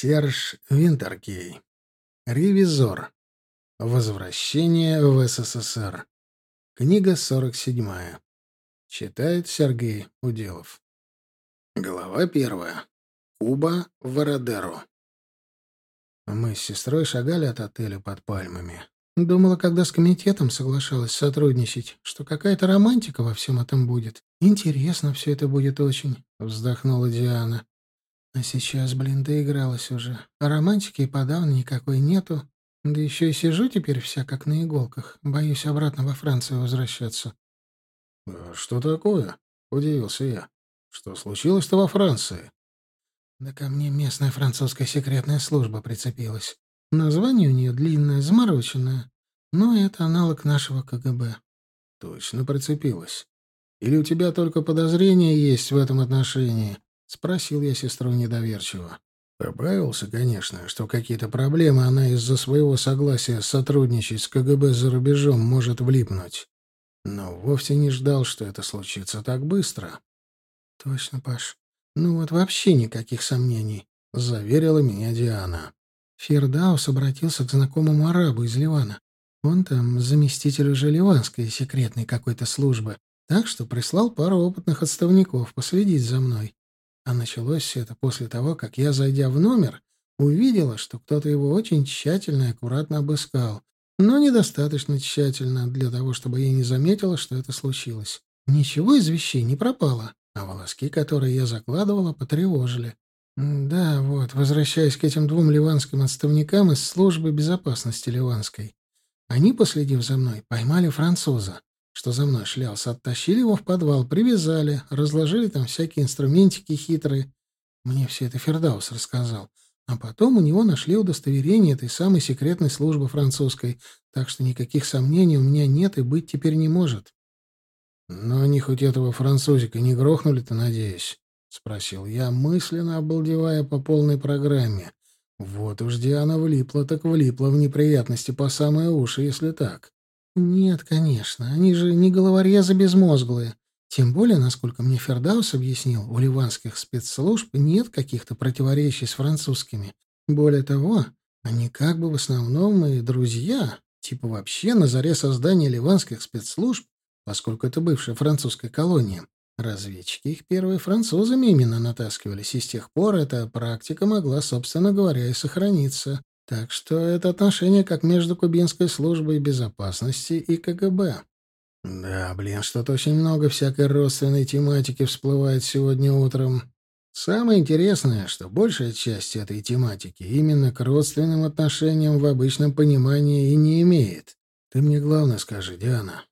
Серж Винтеркей. Ревизор. Возвращение в СССР. Книга 47. Читает Сергей Уделов. Глава первая. Куба Вородеро. Мы с сестрой шагали от отеля под пальмами. Думала, когда с комитетом соглашалась сотрудничать, что какая-то романтика во всем этом будет. Интересно все это будет очень, — вздохнула Диана. А сейчас, блин, доигралась уже. А романтики и подавно никакой нету. Да еще и сижу теперь вся как на иголках. Боюсь обратно во Францию возвращаться. «А «Что такое?» — удивился я. «Что случилось-то во Франции?» Да ко мне местная французская секретная служба прицепилась. Название у нее длинное, замороченное. Но это аналог нашего КГБ. Точно прицепилась. Или у тебя только подозрения есть в этом отношении? Спросил я сестру недоверчиво. Побавился, конечно, что какие-то проблемы она из-за своего согласия сотрудничать с КГБ за рубежом может влипнуть. Но вовсе не ждал, что это случится так быстро. — Точно, Паш. Ну вот вообще никаких сомнений, — заверила меня Диана. Фердаус обратился к знакомому арабу из Ливана. Он там заместитель уже ливанской секретной какой-то службы, так что прислал пару опытных отставников последить за мной. А началось все это после того, как я, зайдя в номер, увидела, что кто-то его очень тщательно и аккуратно обыскал, но недостаточно тщательно для того, чтобы я не заметила, что это случилось. Ничего из вещей не пропало, а волоски, которые я закладывала, потревожили. Да, вот, возвращаясь к этим двум ливанским отставникам из службы безопасности ливанской. Они, последив за мной, поймали француза что за мной шлялся, оттащили его в подвал, привязали, разложили там всякие инструментики хитрые. Мне все это Фердаус рассказал. А потом у него нашли удостоверение этой самой секретной службы французской, так что никаких сомнений у меня нет и быть теперь не может. — Но они хоть этого французика не грохнули-то, надеюсь? — спросил я, мысленно обалдевая по полной программе. Вот уж Диана влипла, так влипла в неприятности по самые уши, если так. Нет, конечно, они же не головорезы безмозглые. Тем более, насколько мне Фердаус объяснил, у ливанских спецслужб нет каких-то противоречий с французскими. Более того, они как бы в основном и друзья, типа вообще на заре создания ливанских спецслужб, поскольку это бывшая французская колония. Разведчики их первые французами именно натаскивались, и с тех пор эта практика могла, собственно говоря, и сохраниться. Так что это отношение как между кубинской службой безопасности и КГБ. Да, блин, что-то очень много всякой родственной тематики всплывает сегодня утром. Самое интересное, что большая часть этой тематики именно к родственным отношениям в обычном понимании и не имеет. Ты мне главное скажи, Диана,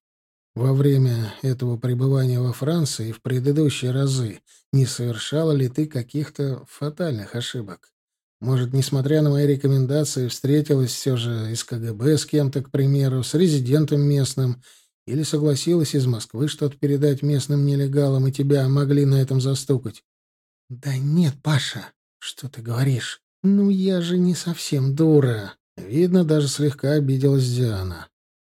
во время этого пребывания во Франции в предыдущие разы не совершала ли ты каких-то фатальных ошибок? Может, несмотря на мои рекомендации, встретилась все же из КГБ с кем-то, к примеру, с резидентом местным, или согласилась из Москвы что-то передать местным нелегалам, и тебя могли на этом застукать? — Да нет, Паша, что ты говоришь? Ну, я же не совсем дура. Видно, даже слегка обиделась Диана.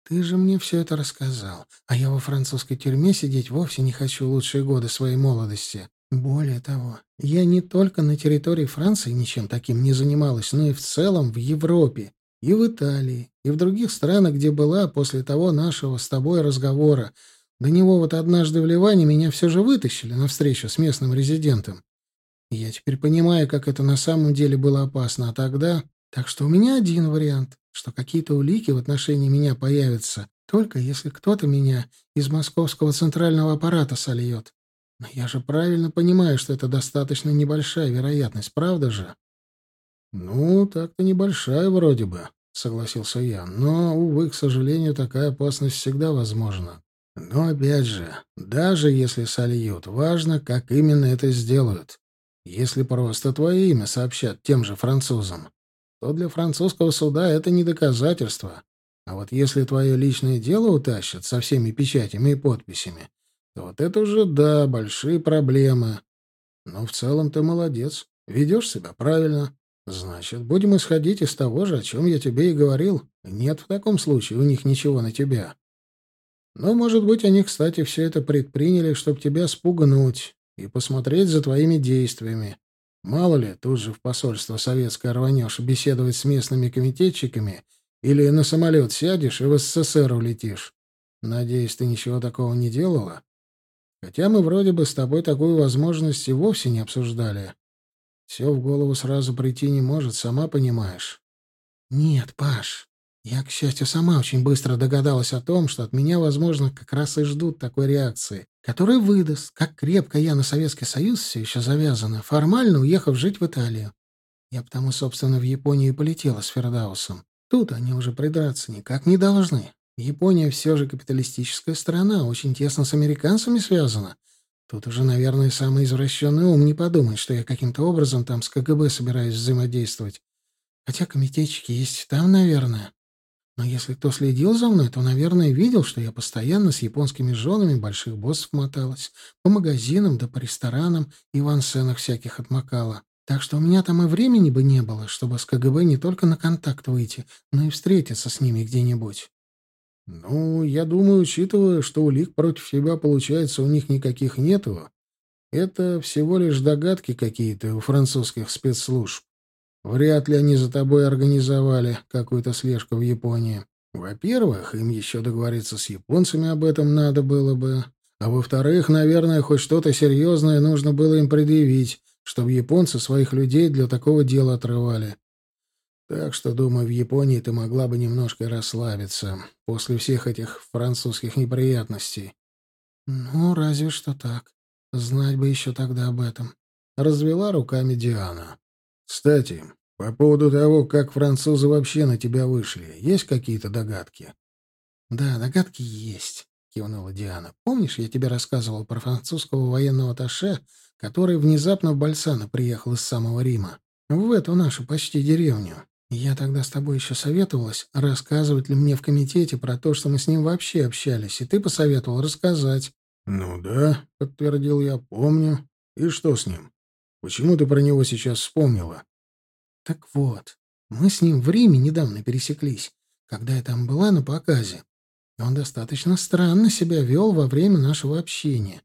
Ты же мне все это рассказал, а я во французской тюрьме сидеть вовсе не хочу лучшие годы своей молодости. Более того, я не только на территории Франции ничем таким не занималась, но и в целом в Европе, и в Италии, и в других странах, где была после того нашего с тобой разговора. До него вот однажды в Ливане меня все же вытащили на встречу с местным резидентом. Я теперь понимаю, как это на самом деле было опасно, а тогда... Так что у меня один вариант, что какие-то улики в отношении меня появятся, только если кто-то меня из московского центрального аппарата сольет. Но я же правильно понимаю, что это достаточно небольшая вероятность, правда же? Ну, так-то небольшая вроде бы, согласился я. Но, увы, к сожалению, такая опасность всегда возможна. Но опять же, даже если сольют, важно, как именно это сделают. Если просто твое имя сообщат тем же французам, то для французского суда это не доказательство. А вот если твое личное дело утащат со всеми печатями и подписями, вот это уже, да, большие проблемы. Но в целом ты молодец. Ведешь себя правильно. Значит, будем исходить из того же, о чем я тебе и говорил. Нет в таком случае у них ничего на тебя. Но, может быть, они, кстати, все это предприняли, чтобы тебя спугнуть и посмотреть за твоими действиями. Мало ли, тут же в посольство советское рванешь беседовать с местными комитетчиками или на самолет сядешь и в СССР улетишь. Надеюсь, ты ничего такого не делала? Хотя мы вроде бы с тобой такую возможность и вовсе не обсуждали. Все в голову сразу прийти не может, сама понимаешь. Нет, Паш, я, к счастью, сама очень быстро догадалась о том, что от меня, возможно, как раз и ждут такой реакции, которая выдаст, как крепко я на Советский Союз все еще завязана, формально уехав жить в Италию. Я потому, собственно, в Японию и полетела с Фердаусом. Тут они уже придраться никак не должны. Япония все же капиталистическая страна, очень тесно с американцами связана. Тут уже, наверное, самый извращенный ум не подумает, что я каким-то образом там с КГБ собираюсь взаимодействовать. Хотя комитетчики есть там, наверное. Но если кто следил за мной, то, наверное, видел, что я постоянно с японскими женами больших боссов моталась. По магазинам да по ресторанам и в ансенах всяких отмокала. Так что у меня там и времени бы не было, чтобы с КГБ не только на контакт выйти, но и встретиться с ними где-нибудь. Ну, я думаю, учитывая, что улик против тебя, получается, у них никаких нету, это всего лишь догадки какие-то у французских спецслужб. Вряд ли они за тобой организовали какую-то слежку в Японии. Во-первых, им еще договориться с японцами об этом надо было бы. А во-вторых, наверное, хоть что-то серьезное нужно было им предъявить, чтобы японцы своих людей для такого дела отрывали. Так что, думаю, в Японии ты могла бы немножко расслабиться после всех этих французских неприятностей. Ну, разве что так. Знать бы еще тогда об этом. Развела руками Диана. Кстати, по поводу того, как французы вообще на тебя вышли, есть какие-то догадки? Да, догадки есть, кивнула Диана. Помнишь, я тебе рассказывал про французского военного атташе, который внезапно в Бальсано приехал из самого Рима? В эту нашу почти деревню. Я тогда с тобой еще советовалась, рассказывать ли мне в комитете про то, что мы с ним вообще общались, и ты посоветовал рассказать. — Ну да, — подтвердил я, — помню. И что с ним? Почему ты про него сейчас вспомнила? — Так вот, мы с ним в Риме недавно пересеклись, когда я там была на показе. Он достаточно странно себя вел во время нашего общения.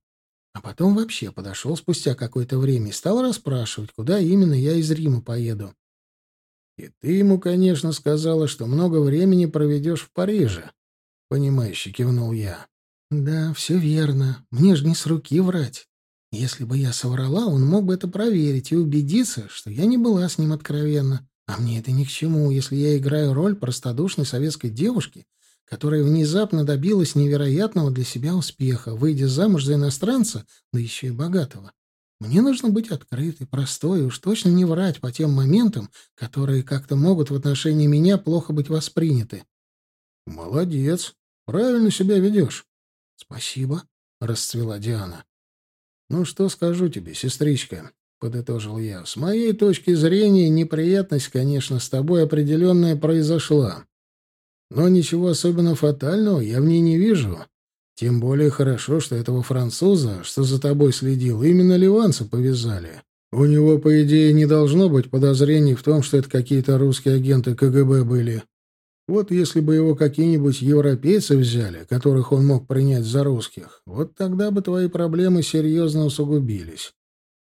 А потом вообще подошел спустя какое-то время и стал расспрашивать, куда именно я из Рима поеду. И ты ему, конечно, сказала, что много времени проведешь в Париже. Понимающе кивнул я. Да, все верно. Мне же не с руки врать. Если бы я соврала, он мог бы это проверить и убедиться, что я не была с ним откровенна. А мне это ни к чему, если я играю роль простодушной советской девушки, которая внезапно добилась невероятного для себя успеха, выйдя замуж за иностранца, да еще и богатого. Мне нужно быть открытой, простой и уж точно не врать по тем моментам, которые как-то могут в отношении меня плохо быть восприняты. — Молодец. Правильно себя ведешь. — Спасибо, — расцвела Диана. — Ну, что скажу тебе, сестричка, — подытожил я. — С моей точки зрения, неприятность, конечно, с тобой определенная произошла. Но ничего особенно фатального я в ней не вижу. Тем более хорошо, что этого француза, что за тобой следил, именно ливанцы повязали. У него, по идее, не должно быть подозрений в том, что это какие-то русские агенты КГБ были. Вот если бы его какие-нибудь европейцы взяли, которых он мог принять за русских, вот тогда бы твои проблемы серьезно усугубились.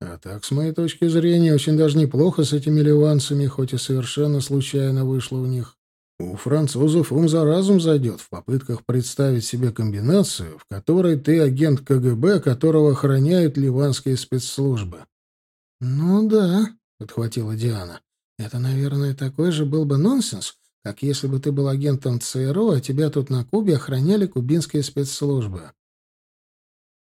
А так, с моей точки зрения, очень даже неплохо с этими ливанцами, хоть и совершенно случайно вышло у них. У французов ум за разум зайдет в попытках представить себе комбинацию, в которой ты агент КГБ, которого охраняют ливанские спецслужбы. — Ну да, — подхватила Диана. — Это, наверное, такой же был бы нонсенс, как если бы ты был агентом ЦРУ, а тебя тут на Кубе охраняли кубинские спецслужбы.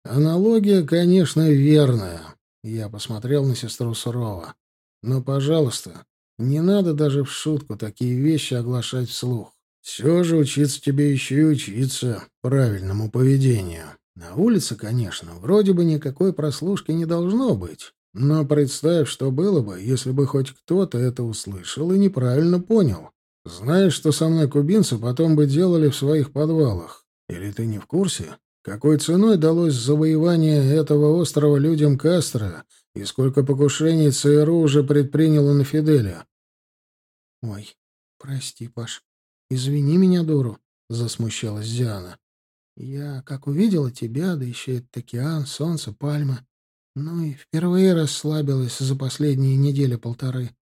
Аналогия, конечно, верная. Я посмотрел на сестру сурово. Но, пожалуйста, не надо даже в шутку такие вещи оглашать вслух. Все же учиться тебе еще и учиться правильному поведению. На улице, конечно, вроде бы никакой прослушки не должно быть. Но представь, что было бы, если бы хоть кто-то это услышал и неправильно понял. Знаешь, что со мной кубинцы потом бы делали в своих подвалах? Или ты не в курсе? Какой ценой далось завоевание этого острова людям Кастро, и сколько покушений ЦРУ уже предприняло на Фиделя? «Ой, прости, Паш. Извини меня, дуру», — засмущалась Диана. «Я, как увидела тебя, да еще этот океан, солнце, пальмы, Ну и впервые расслабилась за последние недели-полторы.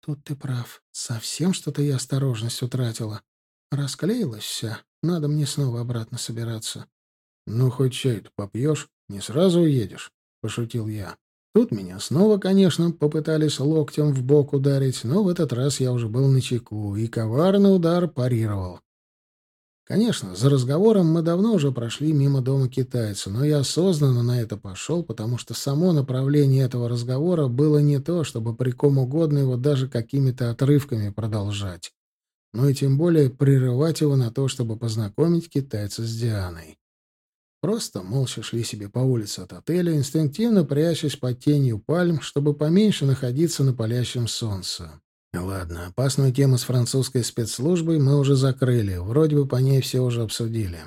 Тут ты прав. Совсем что-то я осторожность утратила. Расклеилась вся. Надо мне снова обратно собираться. — Ну, хоть чай-то попьешь, не сразу уедешь, — пошутил я. Тут меня снова, конечно, попытались локтем в бок ударить, но в этот раз я уже был на чеку, и коварный удар парировал. Конечно, за разговором мы давно уже прошли мимо дома китайца, но я осознанно на это пошел, потому что само направление этого разговора было не то, чтобы при ком угодно его даже какими-то отрывками продолжать, но и тем более прерывать его на то, чтобы познакомить китайца с Дианой. Просто молча шли себе по улице от отеля, инстинктивно прячась под тенью пальм, чтобы поменьше находиться на палящем солнце. Ладно, опасную тему с французской спецслужбой мы уже закрыли, вроде бы по ней все уже обсудили.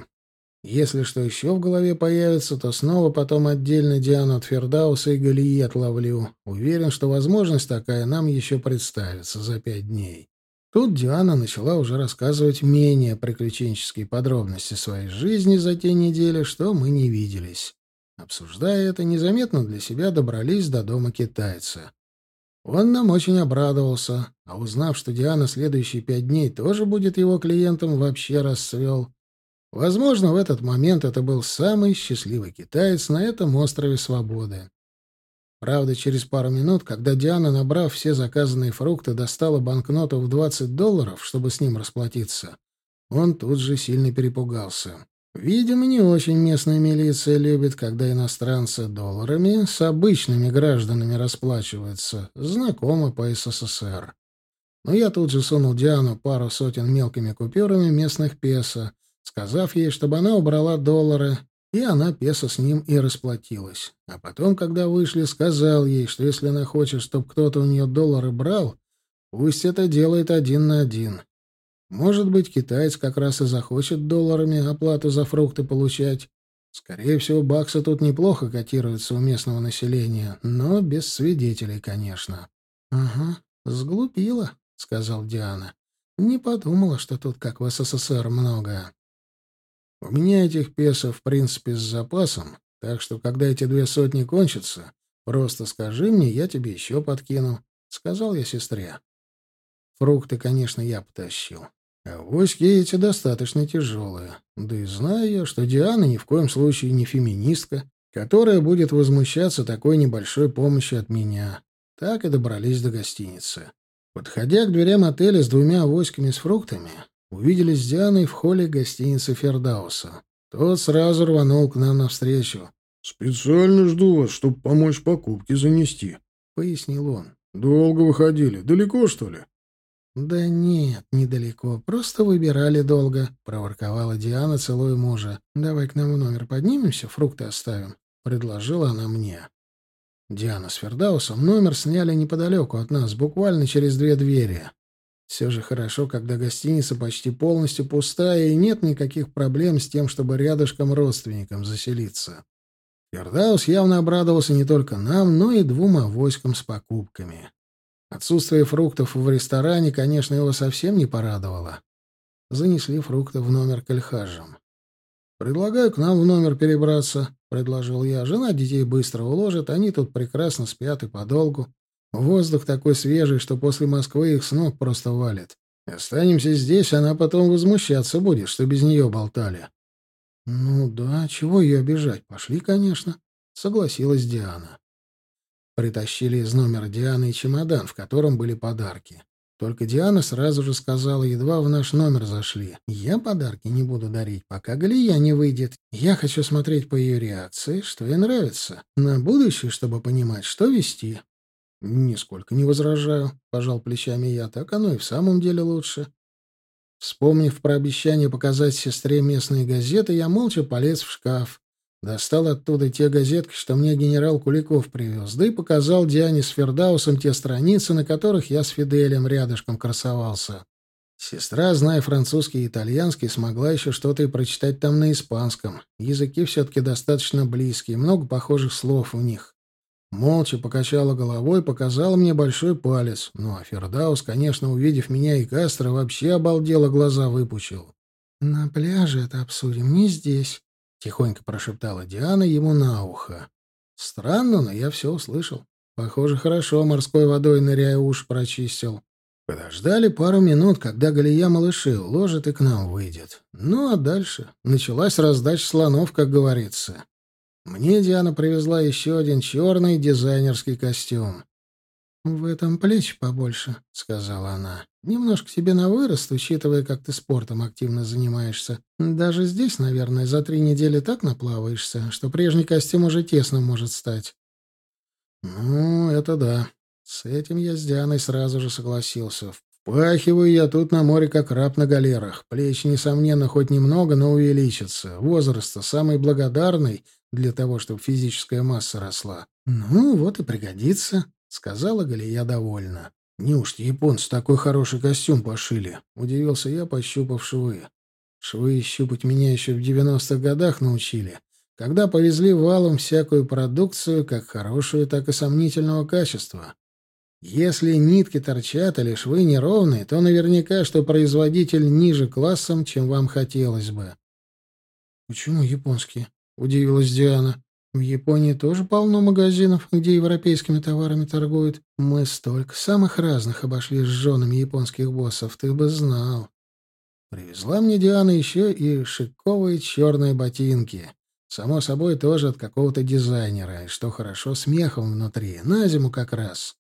Если что еще в голове появится, то снова потом отдельно Диану от Фердауса и Галии отловлю. Уверен, что возможность такая нам еще представится за пять дней. Тут Диана начала уже рассказывать менее приключенческие подробности своей жизни за те недели, что мы не виделись. Обсуждая это, незаметно для себя добрались до дома китайца. Он нам очень обрадовался, а узнав, что Диана следующие пять дней тоже будет его клиентом, вообще расцвел. Возможно, в этот момент это был самый счастливый китаец на этом острове Свободы. Правда, через пару минут, когда Диана, набрав все заказанные фрукты, достала банкноту в 20 долларов, чтобы с ним расплатиться, он тут же сильно перепугался. Видимо, не очень местная милиция любит, когда иностранцы долларами с обычными гражданами расплачиваются. Знакомо по СССР. Но я тут же сунул Диану пару сотен мелкими купюрами местных песо, сказав ей, чтобы она убрала доллары, и она песо с ним и расплатилась. А потом, когда вышли, сказал ей, что если она хочет, чтобы кто-то у нее доллары брал, пусть это делает один на один. Может быть, китаец как раз и захочет долларами оплату за фрукты получать. Скорее всего, баксы тут неплохо котируются у местного населения, но без свидетелей, конечно. — Ага, сглупила, — сказал Диана. — Не подумала, что тут, как в СССР, много. — У меня этих песо, в принципе, с запасом, так что, когда эти две сотни кончатся, просто скажи мне, я тебе еще подкину, — сказал я сестре. Фрукты, конечно, я потащил. Авоськи эти достаточно тяжелые. Да и знаю я, что Диана ни в коем случае не феминистка, которая будет возмущаться такой небольшой помощью от меня. Так и добрались до гостиницы. Подходя к дверям отеля с двумя авоськами с фруктами, увиделись с Дианой в холле гостиницы Фердауса. Тот сразу рванул к нам навстречу. «Специально жду вас, чтобы помочь покупки занести», — пояснил он. «Долго выходили. Далеко, что ли?» «Да нет, недалеко. Просто выбирали долго», — проворковала Диана, целуя мужа. «Давай к нам в номер поднимемся, фрукты оставим», — предложила она мне. Диана с Фердаусом номер сняли неподалеку от нас, буквально через две двери. Все же хорошо, когда гостиница почти полностью пустая и нет никаких проблем с тем, чтобы рядышком родственникам заселиться. Фердаус явно обрадовался не только нам, но и двум авоськам с покупками. Отсутствие фруктов в ресторане, конечно, его совсем не порадовало. Занесли фрукты в номер к Эльхажам. «Предлагаю к нам в номер перебраться», — предложил я. «Жена детей быстро уложит, они тут прекрасно спят и подолгу. Воздух такой свежий, что после Москвы их с ног просто валит. Останемся здесь, она потом возмущаться будет, что без нее болтали». «Ну да, чего ее обижать? Пошли, конечно», — согласилась Диана. Притащили из номера Дианы и чемодан, в котором были подарки. Только Диана сразу же сказала, едва в наш номер зашли. «Я подарки не буду дарить, пока Галия не выйдет. Я хочу смотреть по ее реакции, что ей нравится. На будущее, чтобы понимать, что вести». «Нисколько не возражаю», — пожал плечами я. «Так оно и в самом деле лучше». Вспомнив про обещание показать сестре местные газеты, я молча полез в шкаф. Достал оттуда те газетки, что мне генерал Куликов привез, да и показал Диане с Фердаусом те страницы, на которых я с Фиделем рядышком красовался. Сестра, зная французский и итальянский, смогла еще что-то и прочитать там на испанском. Языки все-таки достаточно близкие, много похожих слов в них. Молча покачала головой, показала мне большой палец. Ну, а Фердаус, конечно, увидев меня и Кастро, вообще обалдело глаза выпучил. «На пляже это обсудим, не здесь», — тихонько прошептала Диана ему на ухо. Странно, но я все услышал. Похоже, хорошо морской водой ныряя уж прочистил. Подождали пару минут, когда Галия малыши уложит и к нам выйдет. Ну, а дальше началась раздача слонов, как говорится. Мне Диана привезла еще один черный дизайнерский костюм. «В этом плечи побольше», — сказала она. «Немножко тебе на вырост, учитывая, как ты спортом активно занимаешься. Даже здесь, наверное, за три недели так наплаваешься, что прежний костюм уже тесно может стать». «Ну, это да. С этим я с Дианой сразу же согласился. Впахиваю я тут на море, как раб на галерах. Плечи, несомненно, хоть немного, но увеличатся. Возраст самый благодарный для того, чтобы физическая масса росла. Ну, вот и пригодится». — сказала Галия довольно. «Неужто японцы такой хороший костюм пошили?» — удивился я, пощупав швы. Швы щупать меня еще в девяностых годах научили, когда повезли валом всякую продукцию, как хорошую, так и сомнительного качества. Если нитки торчат или швы неровные, то наверняка, что производитель ниже классом, чем вам хотелось бы. «Почему японские?» — удивилась Диана. В Японии тоже полно магазинов, где европейскими товарами торгуют. Мы столько самых разных обошли с женами японских боссов, ты бы знал. Привезла мне Диана еще и шиковые черные ботинки. Само собой, тоже от какого-то дизайнера, и что хорошо, с мехом внутри, на зиму как раз.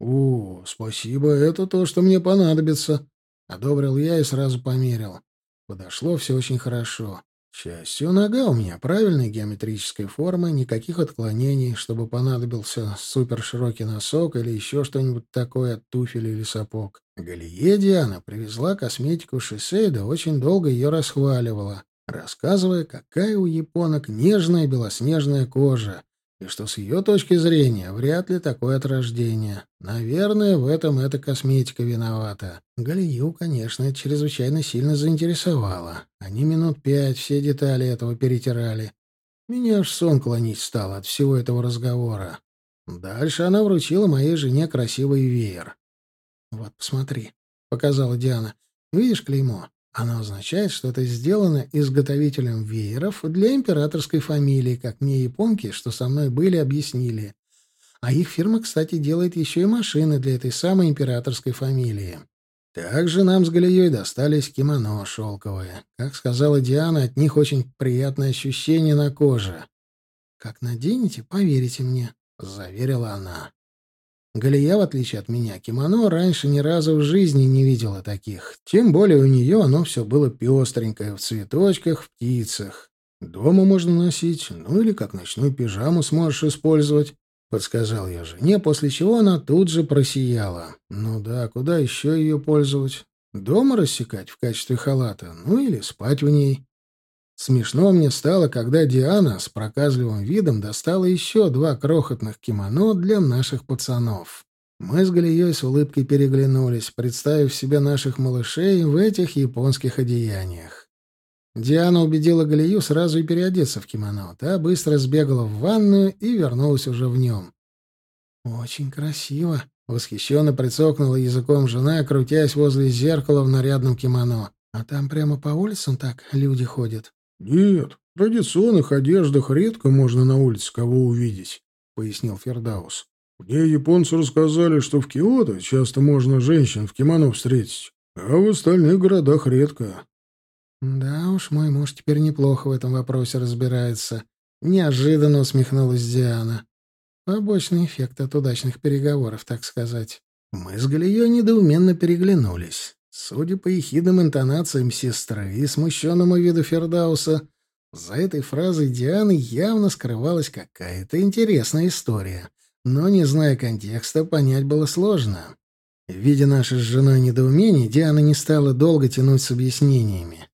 «О, спасибо, это то, что мне понадобится», — одобрил я и сразу померил. Подошло все очень хорошо. К счастью, нога у меня правильной геометрической формы, никаких отклонений, чтобы понадобился суперширокий носок или еще что-нибудь такое от туфель или сапог. Галие Диана привезла косметику Шисейда, очень долго ее расхваливала, рассказывая, какая у японок нежная белоснежная кожа, и что с ее точки зрения вряд ли такое от рождения. Наверное, в этом эта косметика виновата. Галию, конечно, это чрезвычайно сильно заинтересовало. Они минут пять все детали этого перетирали. Меня аж сон клонить стал от всего этого разговора. Дальше она вручила моей жене красивый веер. «Вот, посмотри», — показала Диана. «Видишь клеймо? Оно означает, что это сделано изготовителем вееров для императорской фамилии, как мне японки, что со мной были, объяснили. А их фирма, кстати, делает еще и машины для этой самой императорской фамилии. Также нам с Галией достались кимоно шелковые. Как сказала Диана, от них очень приятное ощущение на коже. «Как наденете, поверите мне», — заверила она. Галия, в отличие от меня, кимоно раньше ни разу в жизни не видела таких. Тем более у нее оно все было пестренькое, в цветочках, в птицах. Дома можно носить, ну или как ночную пижаму сможешь использовать, — подсказал я жене, после чего она тут же просияла. Ну да, куда еще ее пользовать? Дома рассекать в качестве халата, ну или спать в ней. Смешно мне стало, когда Диана с проказливым видом достала еще два крохотных кимоно для наших пацанов. Мы с Галией с улыбкой переглянулись, представив себе наших малышей в этих японских одеяниях. Диана убедила Галию сразу и переодеться в кимоно. Та быстро сбегала в ванную и вернулась уже в нем. «Очень красиво», — восхищенно прицокнула языком жена, крутясь возле зеркала в нарядном кимоно. «А там прямо по улицам так люди ходят». «Нет, в традиционных одеждах редко можно на улице кого увидеть», — пояснил Фердаус. «Мне японцы рассказали, что в Киото часто можно женщин в кимоно встретить, а в остальных городах редко». «Да уж, мой муж теперь неплохо в этом вопросе разбирается», — неожиданно усмехнулась Диана. «Побочный эффект от удачных переговоров, так сказать». Мы с Галией недоуменно переглянулись. Судя по ехидным интонациям сестры и смущенному виду Фердауса, за этой фразой Дианы явно скрывалась какая-то интересная история. Но, не зная контекста, понять было сложно. Видя наше с женой недоумение, Диана не стала долго тянуть с объяснениями.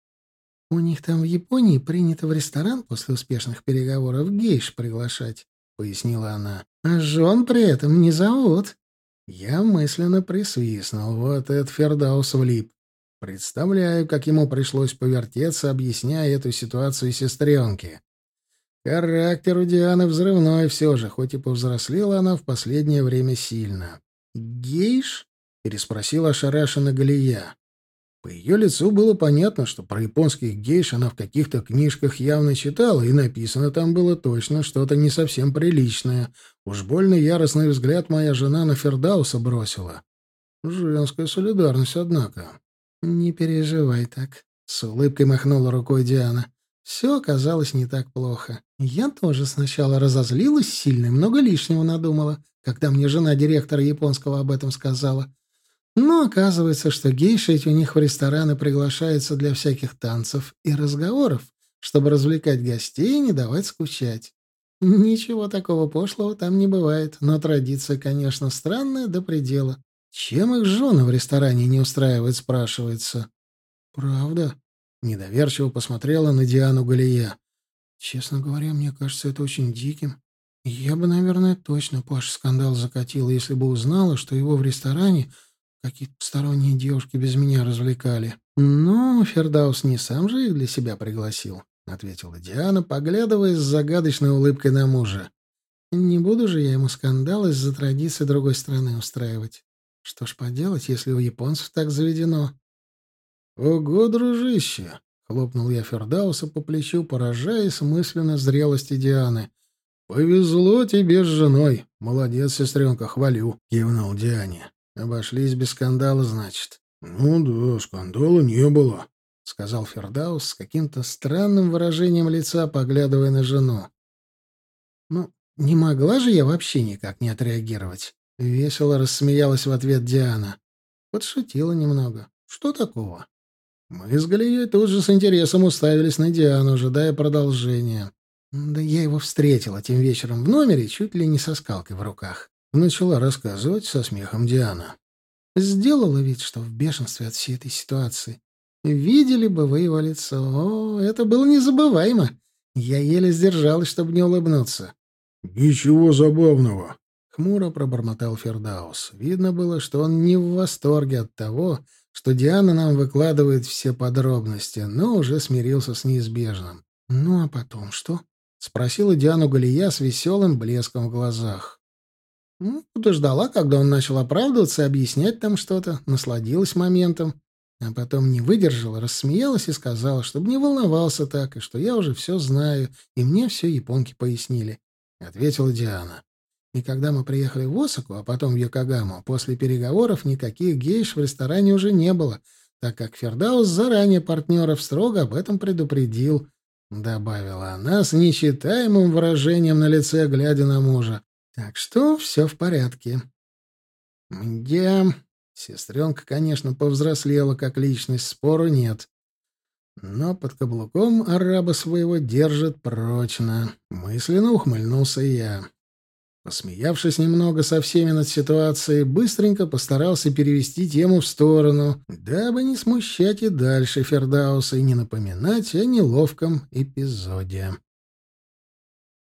«У них там в Японии принято в ресторан после успешных переговоров гейш приглашать», — пояснила она. «А жен при этом не зовут». Я мысленно присвистнул. Вот этот Фердаус влип. Представляю, как ему пришлось повертеться, объясняя эту ситуацию сестренке. Характер у Дианы взрывной все же, хоть и повзрослела она в последнее время сильно. «Гейш?» — переспросила ошарашенно Галия. По ее лицу было понятно, что про японских гейш она в каких-то книжках явно читала, и написано там было точно что-то не совсем приличное. Уж больно яростный взгляд моя жена на Фердауса бросила. Женская солидарность, однако. «Не переживай так», — с улыбкой махнула рукой Диана. Все оказалось не так плохо. Я тоже сначала разозлилась сильно и много лишнего надумала, когда мне жена директора японского об этом сказала. Но оказывается, что гейши эти у них в рестораны приглашаются для всяких танцев и разговоров, чтобы развлекать гостей и не давать скучать. Ничего такого пошлого там не бывает, но традиция, конечно, странная до предела. Чем их жены в ресторане не устраивают, спрашивается. «Правда?» Недоверчиво посмотрела на Диану Галия. «Честно говоря, мне кажется это очень диким. Я бы, наверное, точно Паш скандал закатила, если бы узнала, что его в ресторане какие-то посторонние девушки без меня развлекали». «Ну, Фердаус не сам же их для себя пригласил», — ответила Диана, поглядывая с загадочной улыбкой на мужа. «Не буду же я ему скандал из-за традиции другой страны устраивать. Что ж поделать, если у японцев так заведено?» «Ого, дружище!» — хлопнул я Фердауса по плечу, поражаясь мысленно зрелости Дианы. «Повезло тебе с женой. Молодец, сестренка, хвалю», — кивнул Диане. «Обошлись без скандала, значит». «Ну да, скандала не было», — сказал Фердаус с каким-то странным выражением лица, поглядывая на жену. «Ну, не могла же я вообще никак не отреагировать?» — весело рассмеялась в ответ Диана. Подшутила немного. «Что такого?» Мы с Галией тут же с интересом уставились на Диану, ожидая продолжения. Да я его встретила тем вечером в номере, чуть ли не со скалкой в руках. Начала рассказывать со смехом Диана. Сделала вид, что в бешенстве от всей этой ситуации. Видели бы вы его лицо. О, это было незабываемо. Я еле сдержалась, чтобы не улыбнуться. «Ничего забавного», — хмуро пробормотал Фердаус. Видно было, что он не в восторге от того, что Диана нам выкладывает все подробности, но уже смирился с неизбежным. «Ну а потом что?» — спросила Диану Галия с веселым блеском в глазах. Ну, подождала, когда он начал оправдываться, объяснять там что-то, насладилась моментом, а потом не выдержала, рассмеялась и сказала, чтобы не волновался так, и что я уже все знаю, и мне все японки пояснили, — ответила Диана. И когда мы приехали в Осаку, а потом в Йокогаму, после переговоров никаких гейш в ресторане уже не было, так как Фердаус заранее партнеров строго об этом предупредил, — добавила она с нечитаемым выражением на лице, глядя на мужа. Так что все в порядке. Где? Сестренка, конечно, повзрослела как личность, спору нет. Но под каблуком араба своего держит прочно. Мысленно ухмыльнулся я. Посмеявшись немного со всеми над ситуацией, быстренько постарался перевести тему в сторону, дабы не смущать и дальше Фердауса и не напоминать о неловком эпизоде.